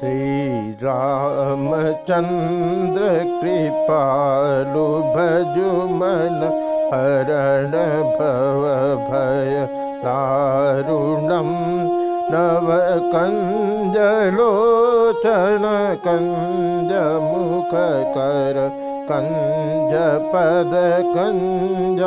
श्रीरामचन्द्र कृपालु भजुमन हरण भव भय दारुणं नवकञ्जलोचन कञ्जमुखकर कञ्जपद कञ्जारुणम्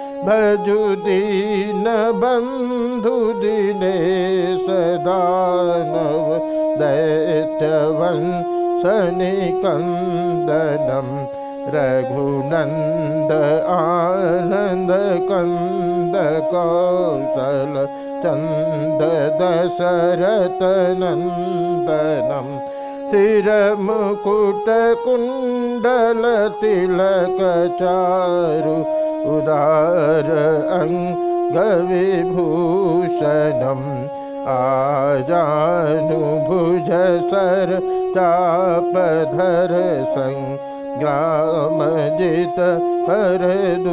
भजु दीन बन्धु दिने सदानव दैत्यवन् शनिकन्दनं रघुनन्द आनन्द कन्द कौशल चन्द दशरथनन्दनम् शिरमुकुटकुण्डलतिलकचारु उदार अङ्गविभूषणम् आजानुभुज सर चापधर सङ्ग्रामजित करदूषणम्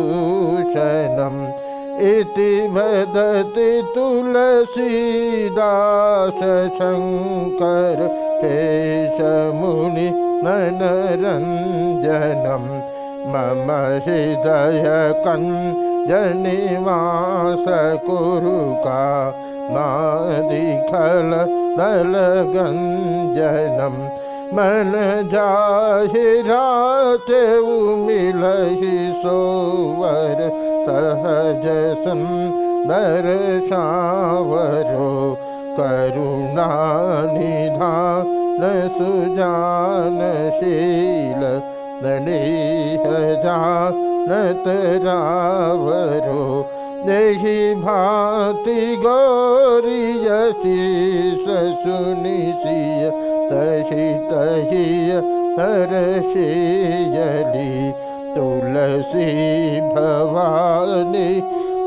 इति वदति तुलसीदास शङ्कर शेषमुनि मनरञ्जनम् मम हृदय कञ्जनिवास कुरुका मादिखल दलगञ्जनम् मन जाहिराते मिलहि सोवर सहज सुन्दर सावरो करुणानिधान सुजानशील नत रावरो देहि भाति गौरियसी ससुनिशिय तहि तहिय हर्षियली तुलसी भवानी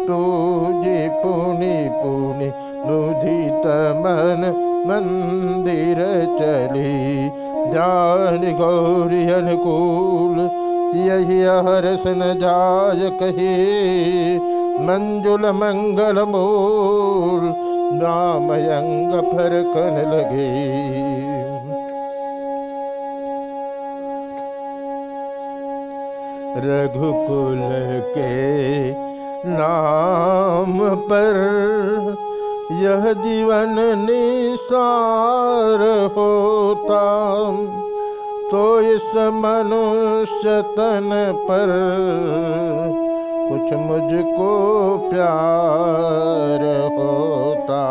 पूजि पुनि पुनि नुदित मन मंदिर चली। जान गौरी अनुकूल यही हर्ष न जाय कही। मंजुल मंगल मूल रामयंग फरकन लगे। रघुकुल के नाम पर यह जीवन निसार होता। तो इस मनुष्य तन पर कुछ मुझको प्यार होता।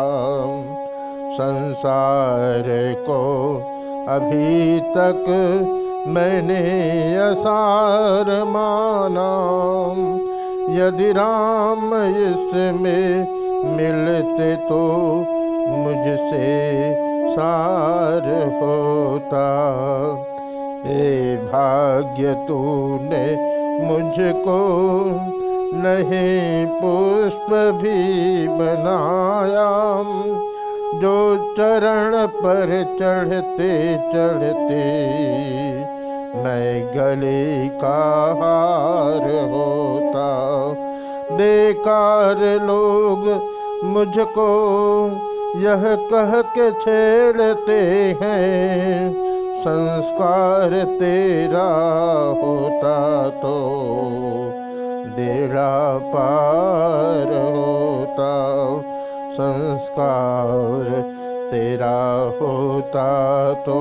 संसार को अभी तक मैंने असार माना। यदि राम इसमें मिलते तो मुझसे सार होता। हे भाग्य तूने मुझको नहीं पुष्प भी बनाया। जो चरण पर चढ़ते चढ़ते मैं गले का हार होता। बेकार लोग मुझको यह कह के छेड़ते हैं। संस्कार तेरा होता तो बेड़ा पार होता। संस्कार तेरा होता तो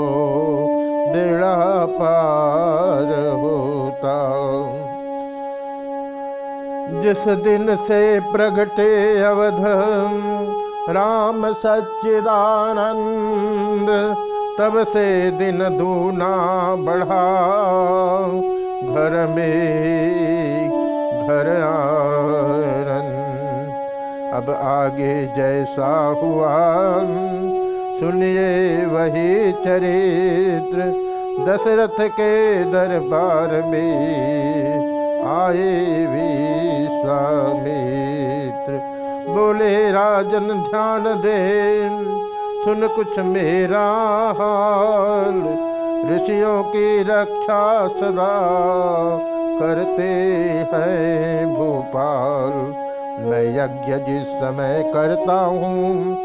बेड़ा पार होता। जिस दिन से प्रगटे अवध, राम सच्चिदानंद, तब से दिन दूना बढ़ा। घर में घर आनंद अब आगे जैसा हुआ। सुनिए वही चरित्र दशरथ के दरबार में। आए विश्वामित्र। बोले, राजन, ध्यान दे सुन कुछ मेरा हाल। ऋषियों की रक्षा सदा करते हैं भोपाल। मैं यज्ञ जिस समय करता हूँ,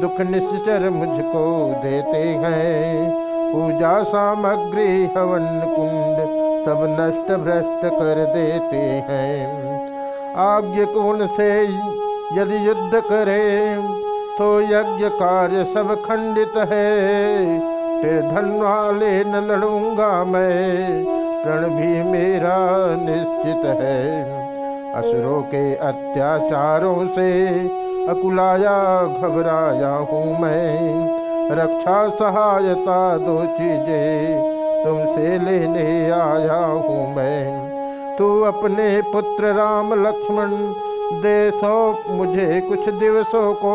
दुख निश्चर मुझको देते हैं। पूजा सामग्री हवन कुंड सब नष्ट भ्रष्ट कर देते हैं। आज्ञ कौन से? यदि युद्ध करे तो यज्ञ कार्य सब खंडित है। फिर धन वाले न लड़ूँगा मैं, प्रण भी मेरा निश्चित है। असुरों के अत्याचारों से अकुलाया, घबराया हूँ मैं। रक्षा सहायता दो चीज़ें तुमसे लेने आया हूँ मैं। तू अपने पुत्र राम लक्ष्मण, दे सो मुझे कुछ दिवसों को।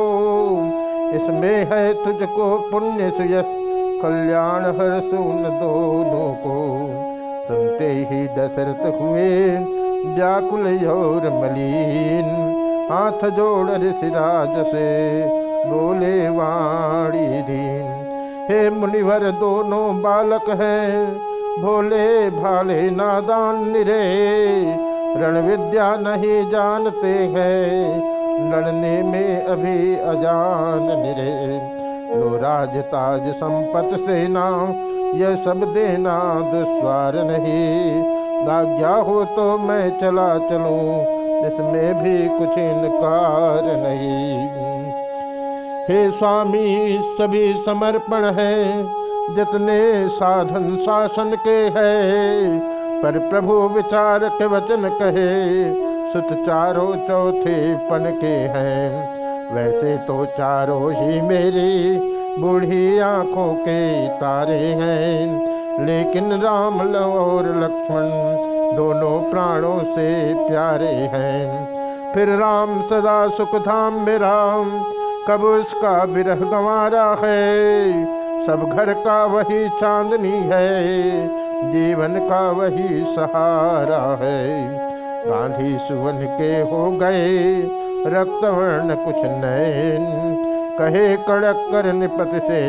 इसमें है तुझको पुण्य सुयस, कल्याण हर सुन दोनों को। सुनते ही दशरथ हुए, व्याकुल और मलिन, हाथ जोड़ ऋषिराज से बोले दीन हे मुनिवर, दोनों बालक हैं। भोले भाले नादान निरे रण विद्या नहीं जानते हैं। लड़ने में अभी अजान निरे। लो राज ताज संपत सेना यह सब देना दुस्वार नहीं। आज्ञा हो तो मैं चला चलूँ, इसमें भी कुछ इनकार नहीं। हे स्वामी, सभी समर्पण है। जितने साधन शासन के हैं, पर प्रभु विचार के वचन कहे, सुत चारों चौथे पन के हैं। वैसे तो चारों ही मेरी बूढ़ी आँखों के तारे हैं। लेकिन राम और लक्ष्मण दोनों प्राणों से प्यारे हैं। फिर राम सदा सुख धाम में राम कब उसका विरह गंवारा है? सब घर का वही चांदनी है, जीवन का वही सहारा है। गांधी सुवन के हो गए, रक्तवर्ण कुछ नैन कहे कड़क कर निपत से,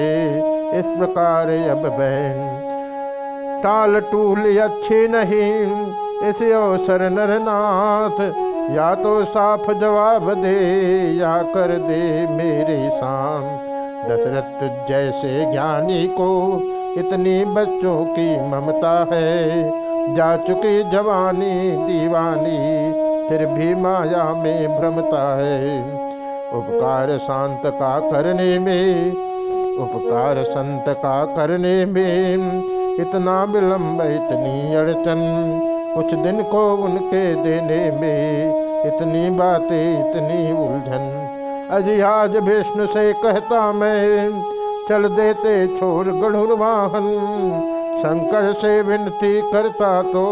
इस प्रकार अब बहन। टाल टूल अच्छी नहीं, इस अवसर नरनाथ या तो साफ़ जवाब दे, या कर दे मेरे शाम। दशरथ जैसे ज्ञानी को इतनी बच्चों की ममता है। जा चुकी जवानी दीवानी, फिर भी माया में भ्रमता है। उपकार शांत का करने में, उपकार संत का करने में, इतना विलंब, इतनी अड़चन कुछ दिन को उनके देने में इतनी बातें, इतनी उलझन। अजी आज विष्णु से कहता मैं, चल देते छोर गणुर वाहन। शंकर से विनती करता तो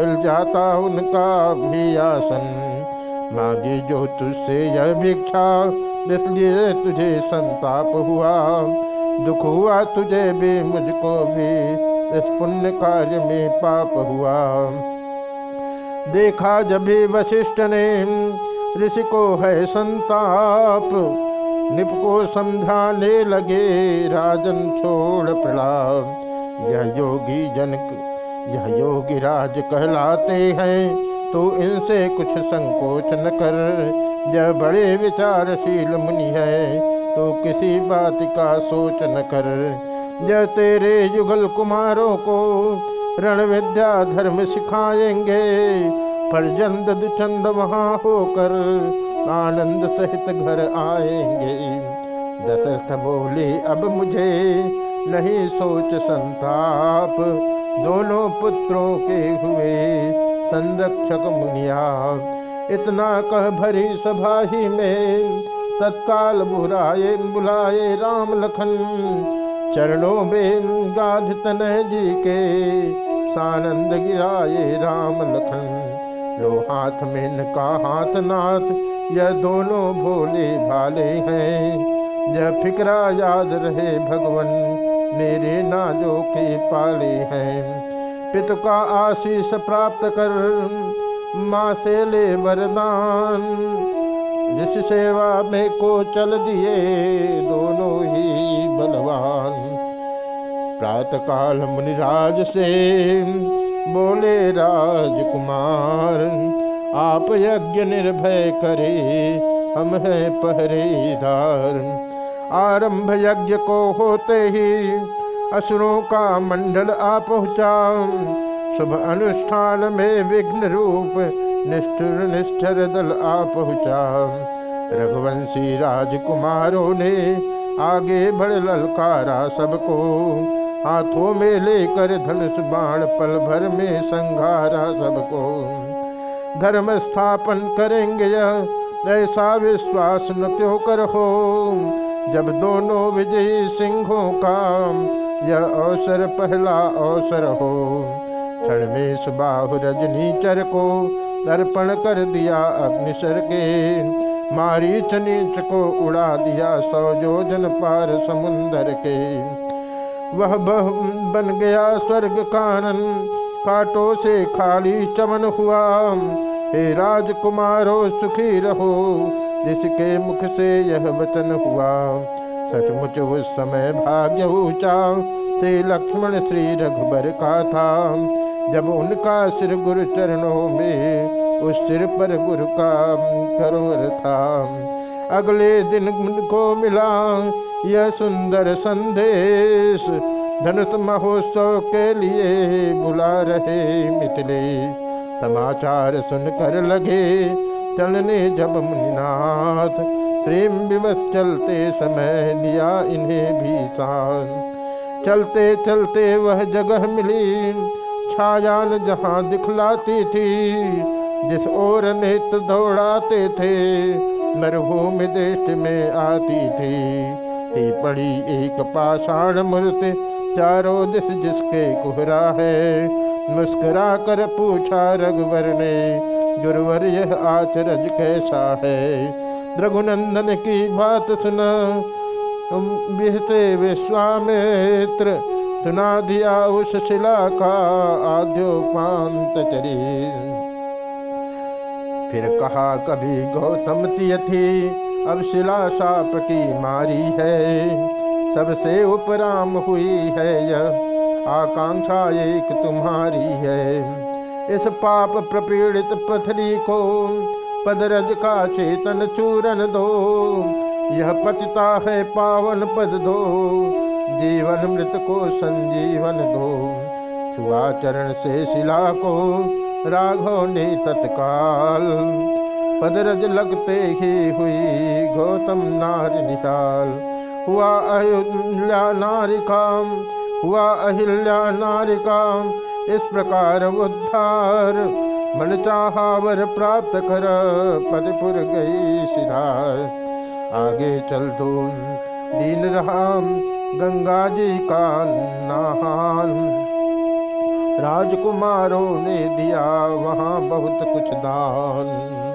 हिल जाता उनका भी आसन। मांगी जो तुझसे यह भिक्षा इसलिए तुझे संताप हुआ। दुख हुआ तुझे भी, मुझको भी। इस पुण्य कार्य में पाप हुआ। देखा जब वशिष्ठ ने, ऋषि को, है संताप। निप को समझाने लगे, राजन छोड़ प्रणाम यह योगी जनक, यह योगी राज कहलाते हैं। तो इनसे कुछ संकोच न कर। यह बड़े विचारशील मुनि है। तो किसी बात का सोच न कर। यह तेरे युगल कुमारों को रण विद्या धर्म सिखाएँगे। परजंद दुचंद वहाँ होकर आनंद सहित घर आएँगे। दशरथ बोले, अब मुझे नहीं सोच संताप। दोनों पुत्रों के हुए संरक्षक मुनिया, इतना कह भरी सभा ही में तत्काल बुराए बुलाए राम लखन। चरणों में गाध तनय जी के सानंद गिराए राम लखन। लो हाथ में इनका हाथ नाथ, यह दोनों भोले भाले हैं। यह फिक्रा याद रहे भगवन, मेरे नाजो के पाले हैं। पितु का आशीष प्राप्त कर, माँ से ले वरदान। जिस सेवा में को चल दिए, दोनों ही बलवान। प्रातः काल मुनिराज से बोले, राजकुमार, आप यज्ञ निर्भय करे, हम हैं पहरेदार। आरंभ यज्ञ को होते ही असुरों का मंडल आ पहुँचा। शुभ अनुष्ठान में विघ्न रूप निष्ठुर निष्ठर दल आ पहुँचा। रघुवंशी राजकुमारों ने आगे बढ़ ललकारा सबको। हाथों में लेकर धनुष बाण पल भर में संघारा सबको। धर्म स्थापन करेंगे यह, ऐसा विश्वास न क्यों कर? हो जब दोनों विजयी सिंहों का यह अवसर पहला अवसर हो, क्षण में सुबाहु रजनी चर को दर्पण कर दिया अग्निशर के। मारी नीच को उड़ा दिया सौ जोजन पार समुंदर के। वह बह बन गया स्वर्ग कानन, काटो से खाली चमन हुआ। हे राजकुमारो, सुखी रहो, जिसके मुख से यह वचन हुआ। सचमुच उस समय भाग्य ऊँचा, श्री लक्ष्मण श्री रघुबर का था। जब उनका सिर गुरु चरणों में उस सिर पर गुरु का करोर था अगले दिन उनको मिला यह सुंदर संदेश। धनुष महोत्सव के लिए बुला रहे मिथिले। समाचार सुनकर लगे चलने जब मुनिनाथ। प्रेम विवश चलते समय लिया इन्हें भी साथ चलते चलते वह जगह मिली। छायान जहाँ दिखलाती थी जिस ओर नित दौड़ाते थे, मरुभूमि दृष्टि में आती थी। थी पड़ी एक पाषाण मूर्ति, चारों दिश जिसके कुहरा है। मुस्कुरा कर पूछा रघुवर ने, गुरुवर, यह आचरज कैसा है? रघुनंदन की बात सुना बिहते विश्वामित्र, सुना दिया उस शिला का आद्योपांत चरी फिर कहा, कभी गौतम थी अब शिला साप की मारी है। सबसे उपराम हुई है यह, आकांक्षा एक तुम्हारी है। इस पाप प्रपीड़ित पथरी को पदरज का चेतन चूरन दो। यह पतिता है पावन पद दो, जीवन मृत को संजीवन दो। छुआ चरण से शिला को राघव ने तत्काल। पदरज लगते ही हुई गौतम नार निकाल हुआ अहिल्या नारिका हुआ अहिल्या नारिका इस प्रकार उद्धार। मन चाहावर प्राप्त कर, पदपुर गई सिधार आगे चल दो दीन रहा, गंगा जी का नहान। राजकुमारों ने दिया वहाँ बहुत कुछ दान।